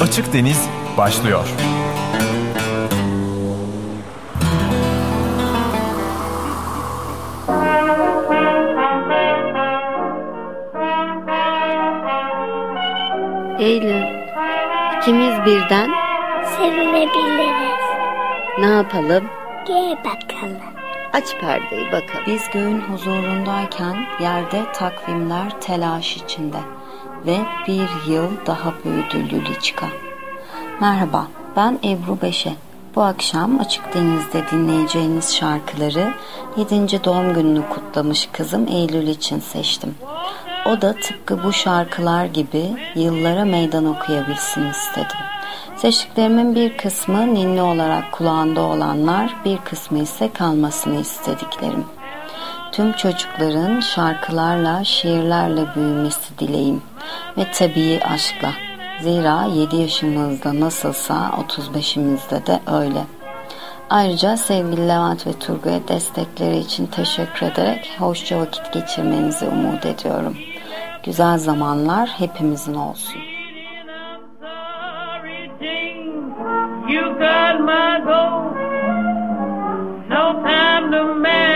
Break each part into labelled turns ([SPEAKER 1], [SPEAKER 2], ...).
[SPEAKER 1] Açık Deniz başlıyor.
[SPEAKER 2] Eylül, ikimiz birden
[SPEAKER 3] Sevinebiliriz.
[SPEAKER 2] ne yapalım?
[SPEAKER 3] Gel bakalım.
[SPEAKER 2] Aç perdeyi bakalım.
[SPEAKER 4] Biz göğün huzurundayken yerde takvimler telaş içinde ve bir yıl daha büyüdü Lüliçka. Merhaba, ben Ebru Beşe. Bu akşam Açık Deniz'de dinleyeceğiniz şarkıları 7. doğum gününü kutlamış kızım Eylül için seçtim. O da tıpkı bu şarkılar gibi yıllara meydan okuyabilsin istedim. Seçtiklerimin bir kısmı ninni olarak kulağında olanlar, bir kısmı ise kalmasını istediklerim. Tüm çocukların şarkılarla, şiirlerle büyümesi dileğim ve tabii aşkla. Zira 7 yaşımızda nasılsa 35'imizde de öyle. Ayrıca sevgili Levent ve Turgay'a destekleri için teşekkür ederek hoşça vakit geçirmenizi umut ediyorum. Güzel zamanlar hepimizin olsun.
[SPEAKER 5] You got my gold. No time to marry.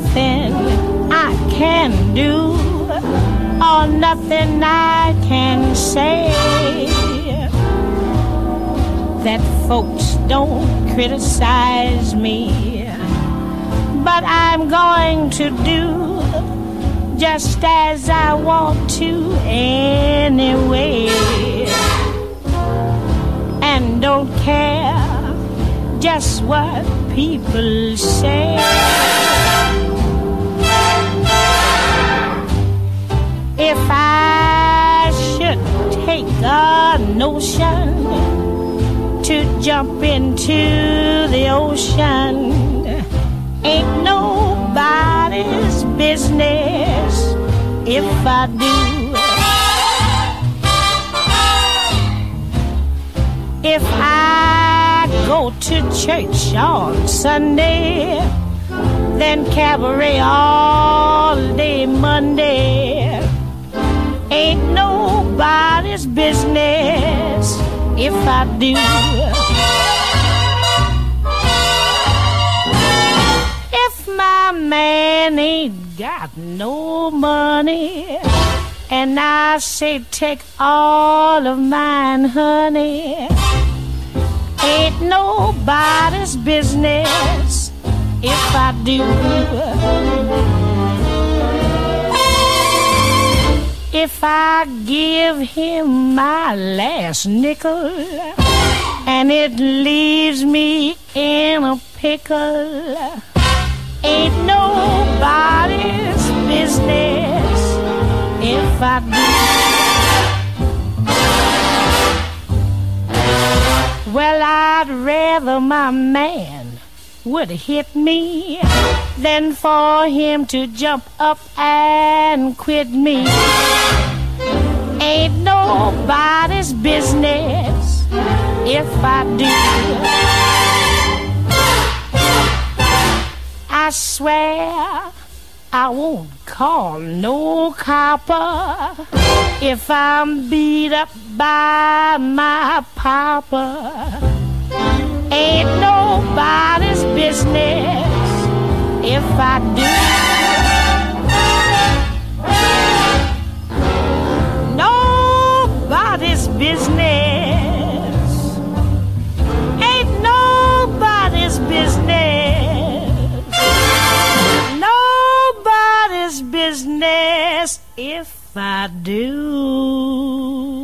[SPEAKER 6] Nothing I can do or nothing I can say that folks don't criticize me. But I'm going to do just as I want to anyway. And don't care just what people say. If I should take a notion to jump into the ocean, ain't nobody's business if I do. If I go to church on Sunday, then cabaret all day Monday. Ain't nobody's business if I do. If my man ain't got no money, And I say, take all of mine, honey. Ain't nobody's business if I do. If I give him my last nickel and it leaves me in a pickle, ain't nobody's business if I do. Well, I'd rather my man would hit me than for him to jump up and quit me. Ain't nobody's business if I do. I swear I won't call no copper if I'm beat up by my papa. Ain't nobody's business if I do. Nobody's business. Ain't nobody's business. Nobody's business if I do.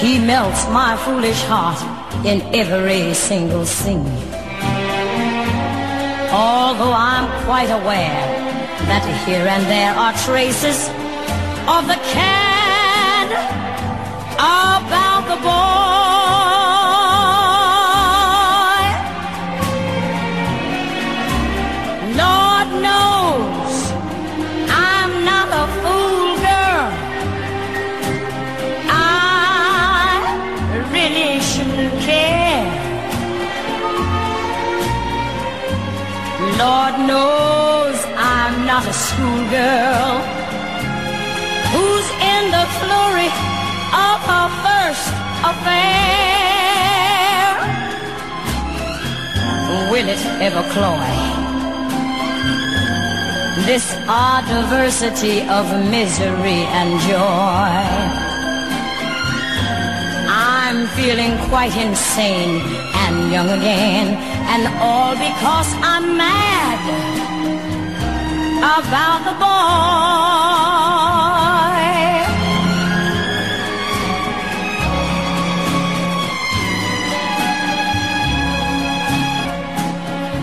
[SPEAKER 7] He melts my foolish heart in every single scene. Although I'm quite aware that here and there are traces of the can about the boy. Not a schoolgirl who's in the flurry of her first affair. Will it ever cloy? This odd diversity of misery and joy. I'm feeling quite insane and young again, and all because I'm mad about the boy.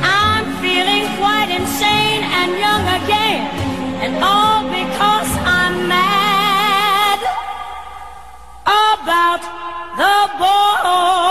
[SPEAKER 7] I'm feeling quite insane and young again, and all because I'm mad about the boy.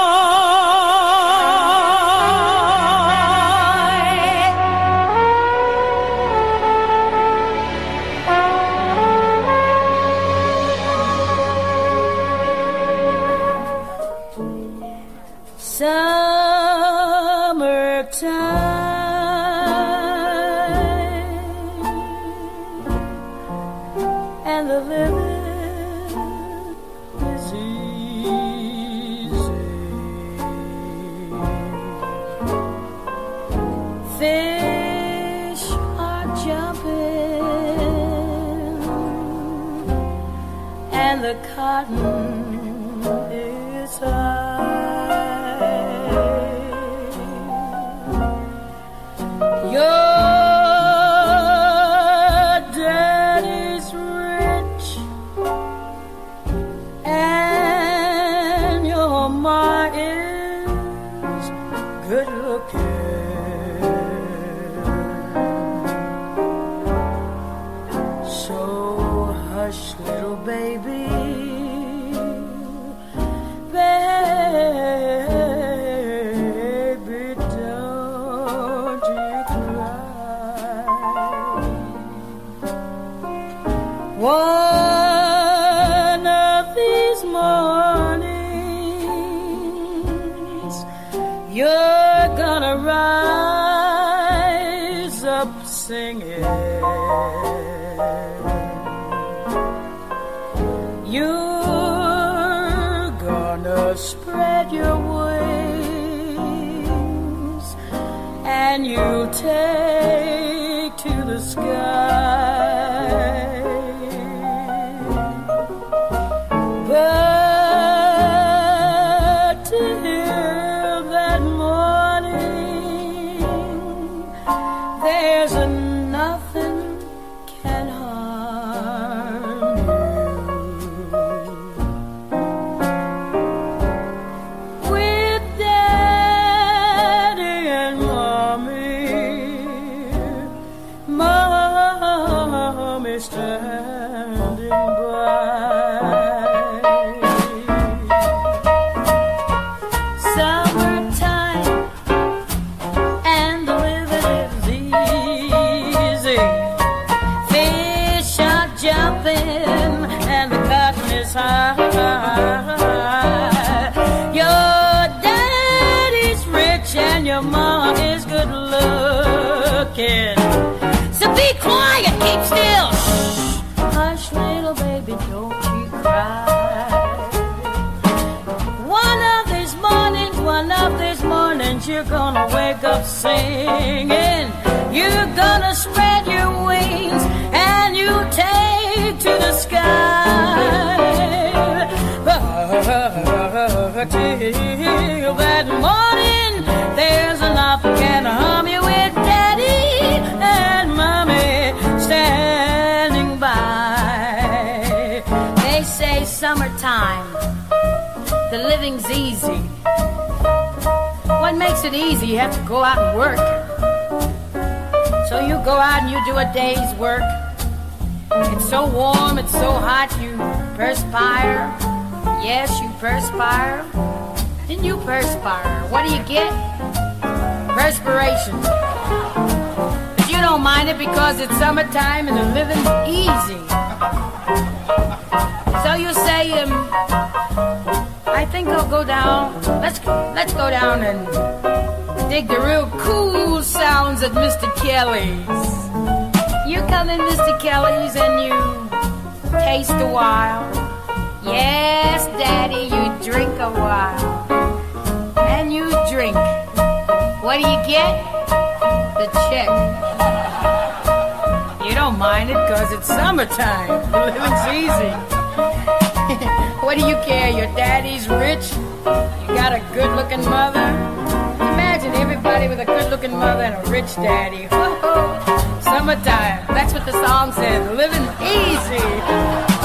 [SPEAKER 8] Perspire. Yes, you perspire. Then you perspire. What do you get? Perspiration. But you don't mind it because it's summertime and the living's easy. So you say, um, I think I'll go down. Let's let's go down and dig the real cool sounds at Mr. Kelly's. You come in Mr. Kelly's and you taste a while. Yes, Daddy, you drink a while. And you drink. What do you get? The check. You don't mind it because it's summertime. The living's easy. what do you care? Your daddy's rich. You got a good looking mother. Imagine everybody with a good looking mother and a rich daddy. Summertime. That's what the song says. Living easy.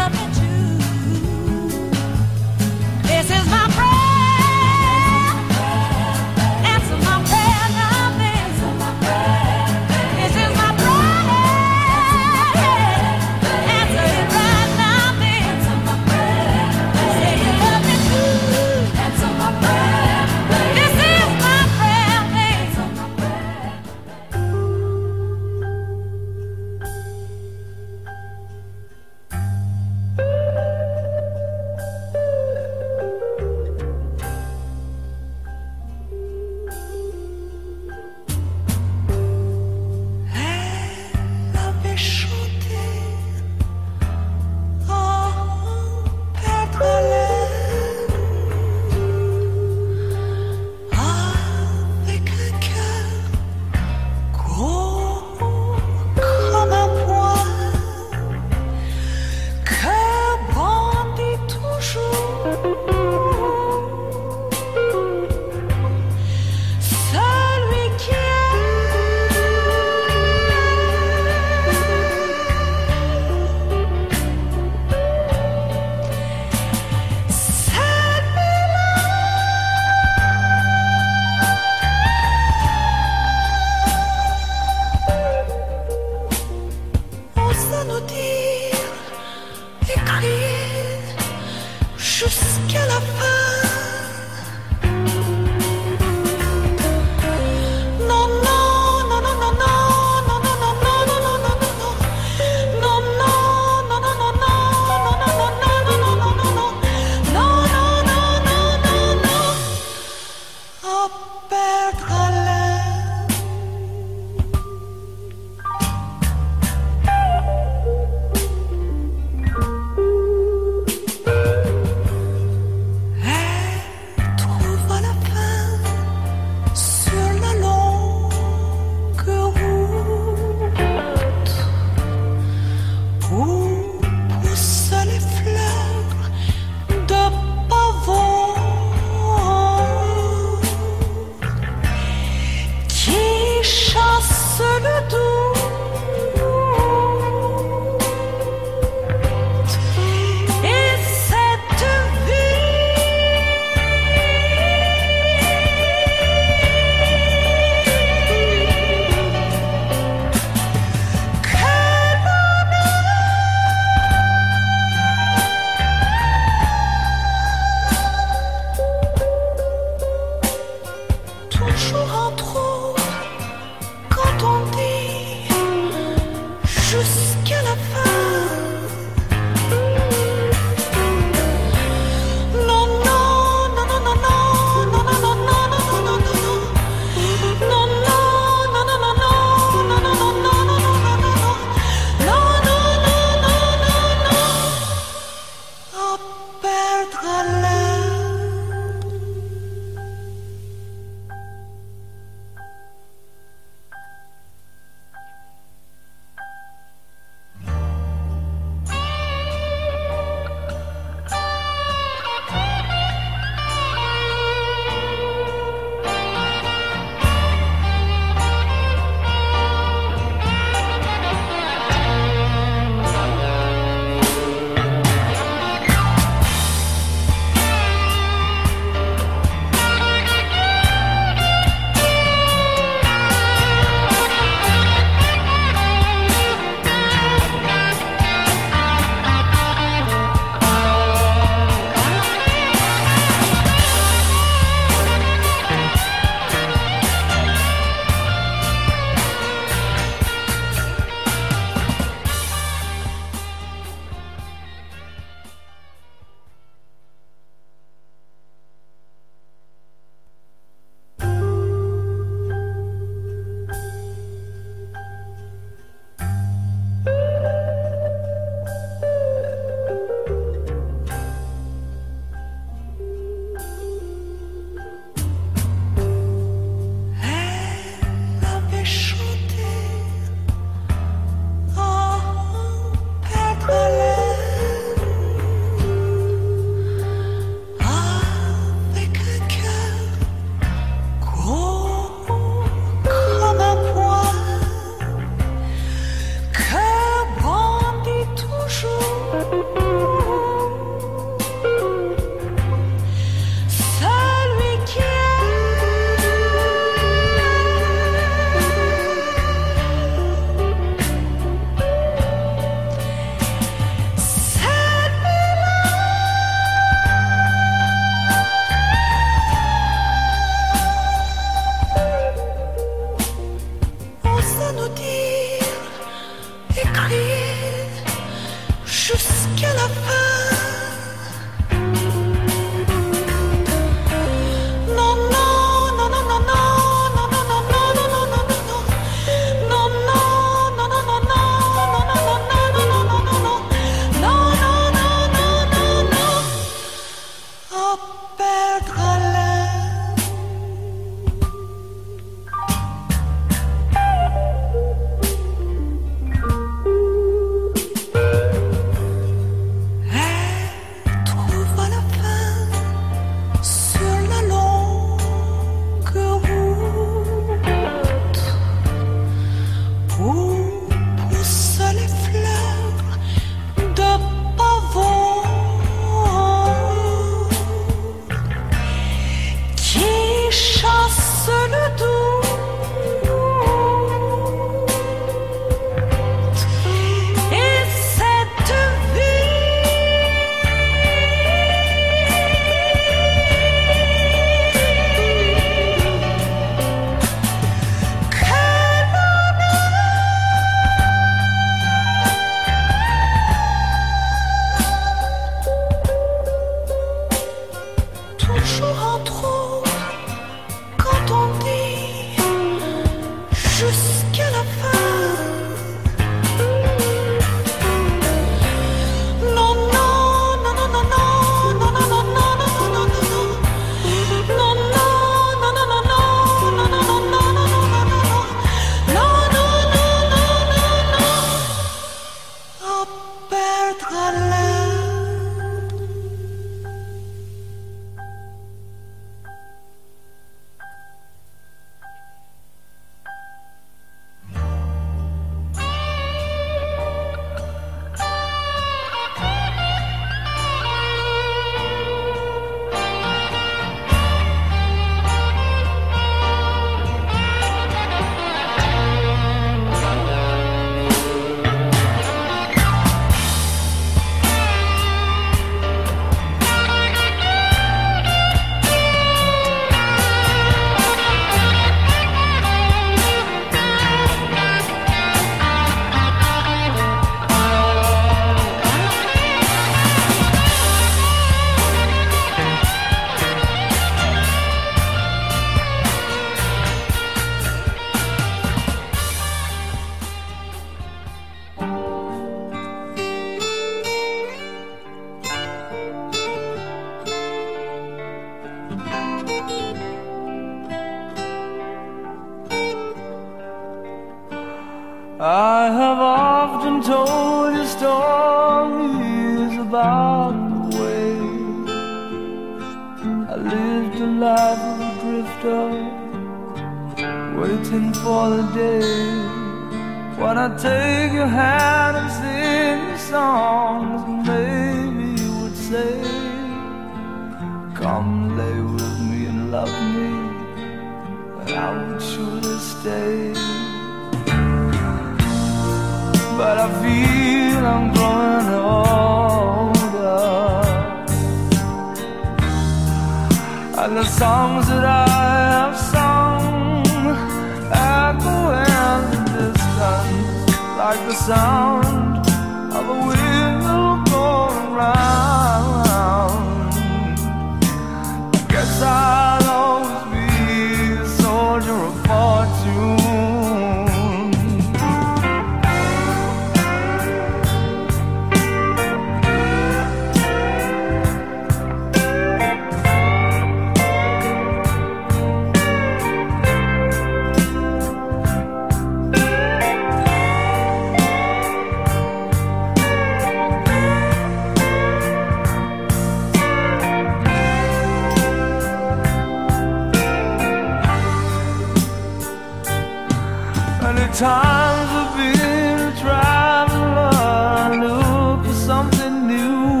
[SPEAKER 9] times I've been traveling looking for something new.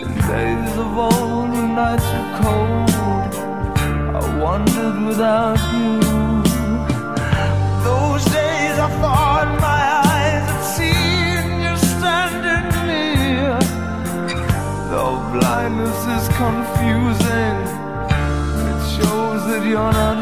[SPEAKER 9] In days of old, when nights were cold, I wandered without you. Those days I thought my eyes had seen you standing near. Though blindness is confusing, it shows that you're not.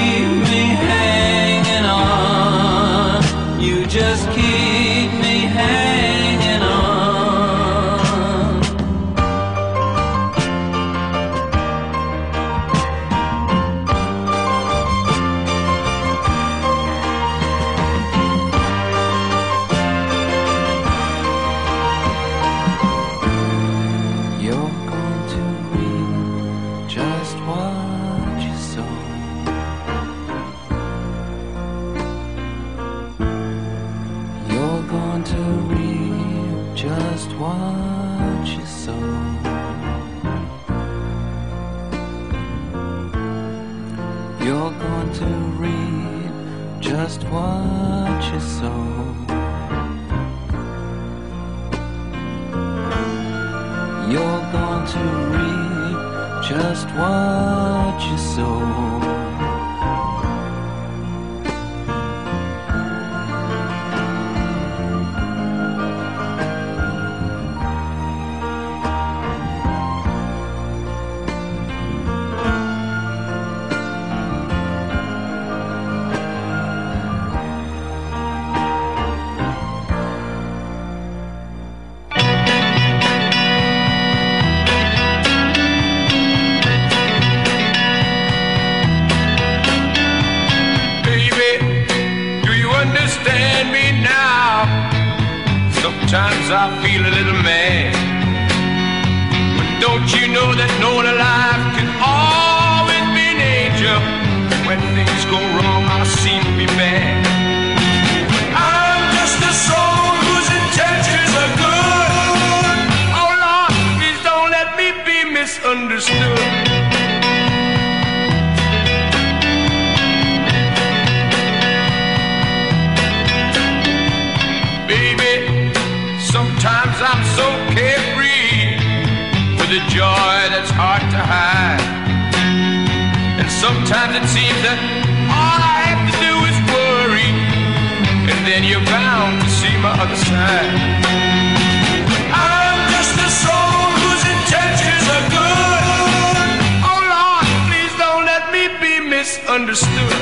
[SPEAKER 10] misunderstood.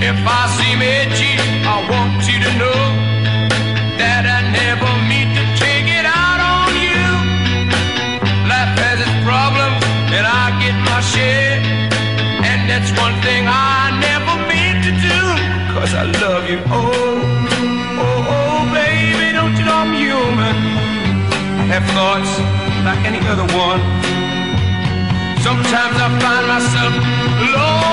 [SPEAKER 10] If I seem edgy, I want you to know that I never mean to take it out on you. Life has its problems, and I get my share. And that's one thing I never mean to do, cause I love you. Oh, oh, oh, baby, don't you know I'm human? I have thoughts like any other one. Sometimes I find myself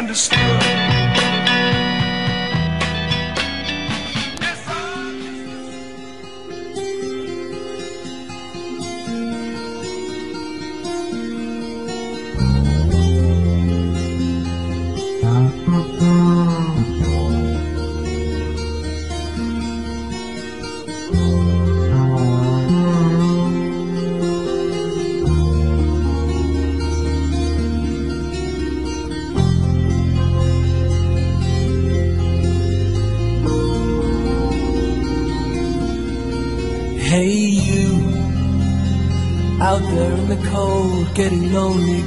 [SPEAKER 10] misunderstood.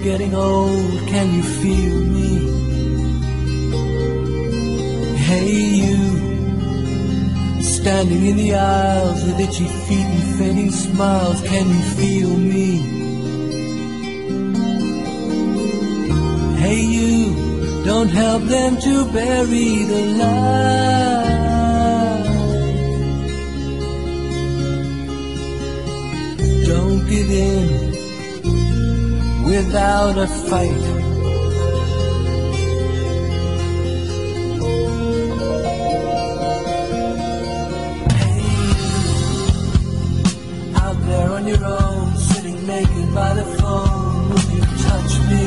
[SPEAKER 9] Getting old, can you feel me? Hey you, standing in the aisles with itchy feet and fading smiles, can you feel me? Hey you, don't help them to bury the light. Don't give in without a fight. Hey, out there on your own, sitting naked by the phone, would you touch me?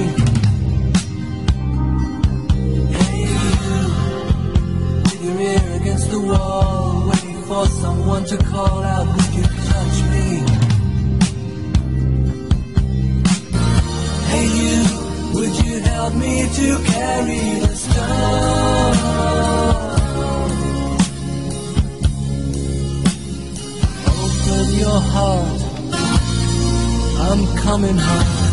[SPEAKER 9] Hey, you, with your ear against the wall, waiting for someone to call out, me to carry the stone? Open your heart, I'm coming home.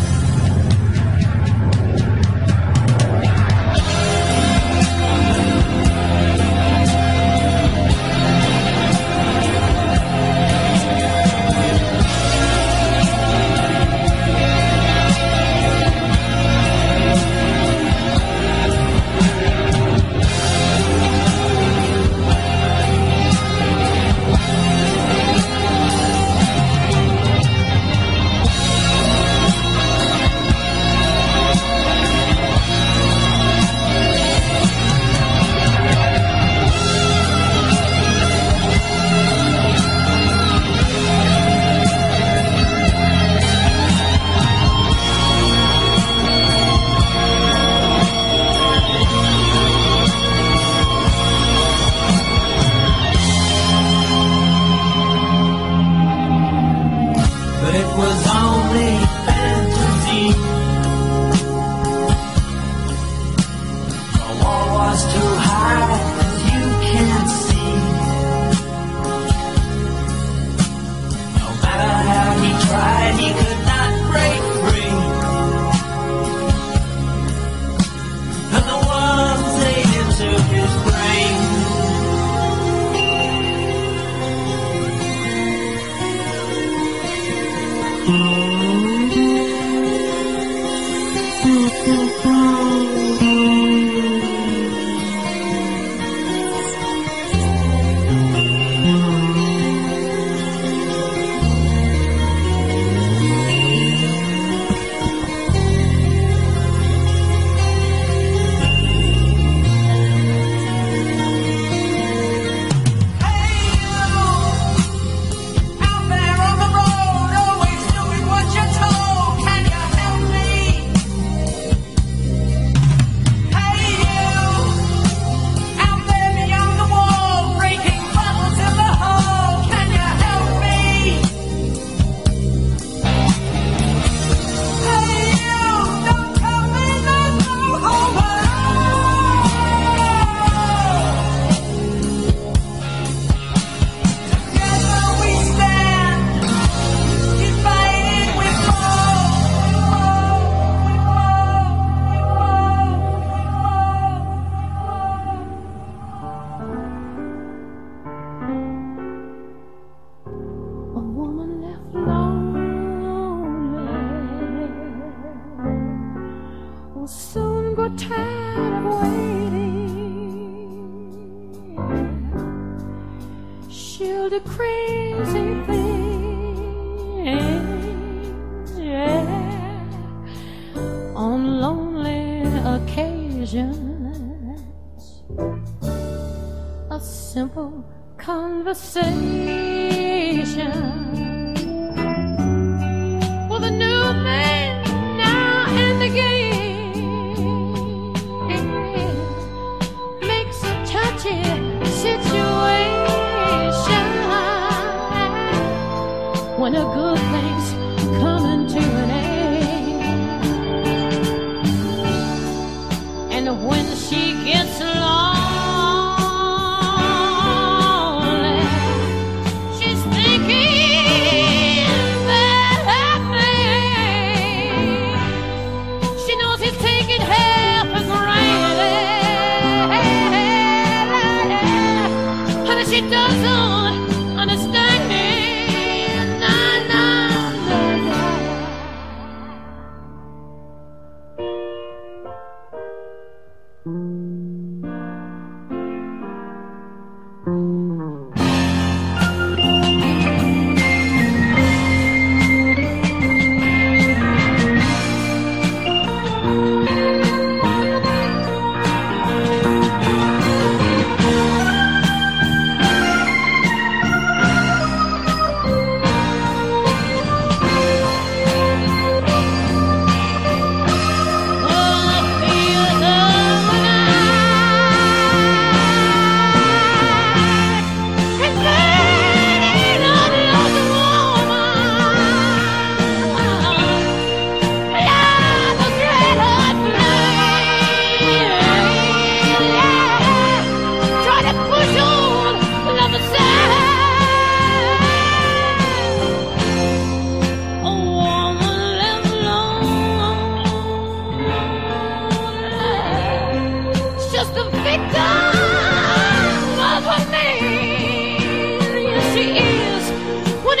[SPEAKER 7] When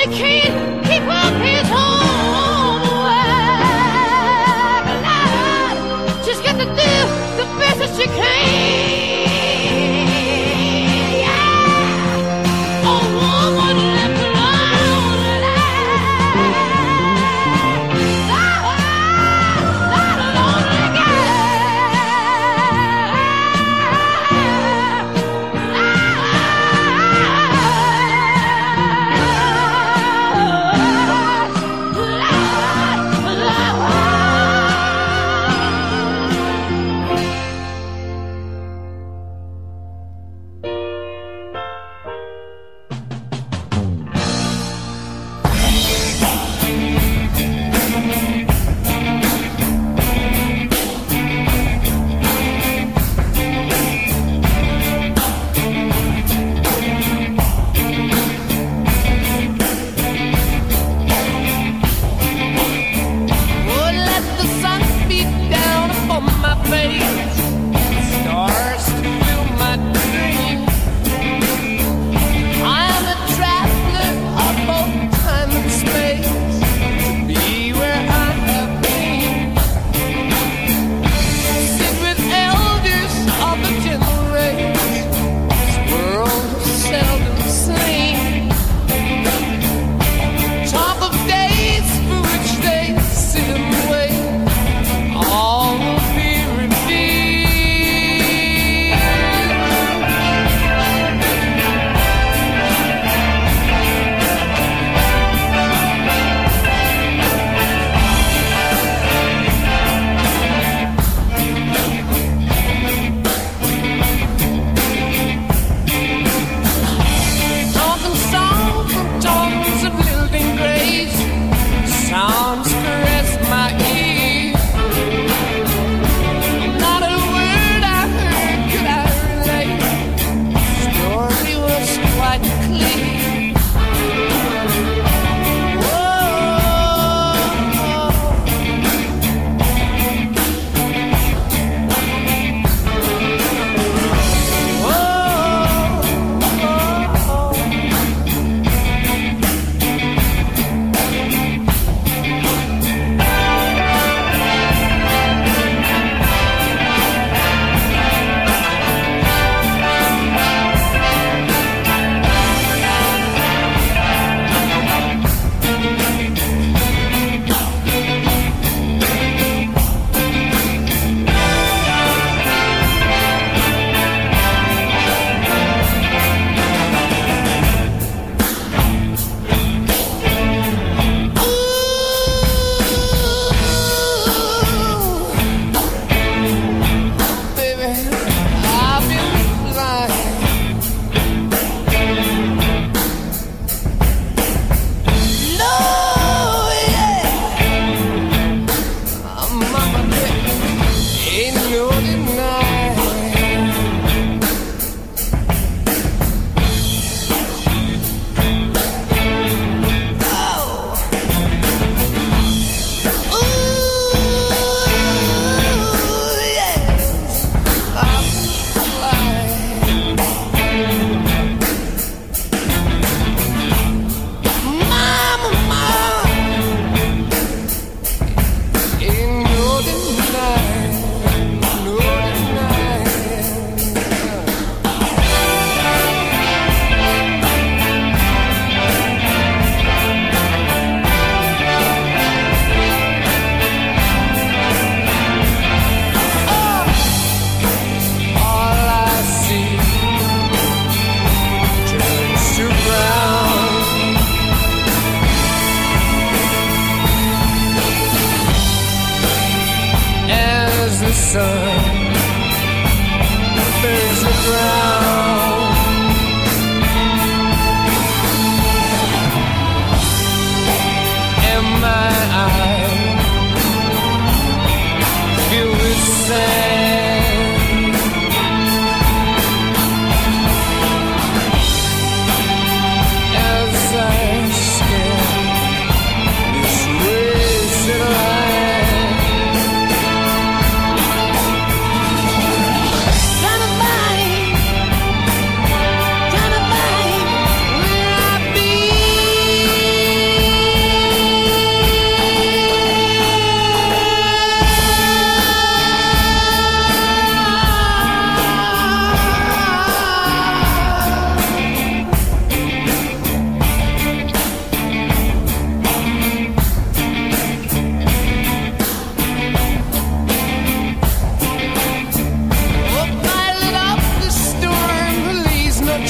[SPEAKER 7] When he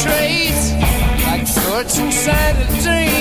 [SPEAKER 9] traits like torch and
[SPEAKER 10] dream.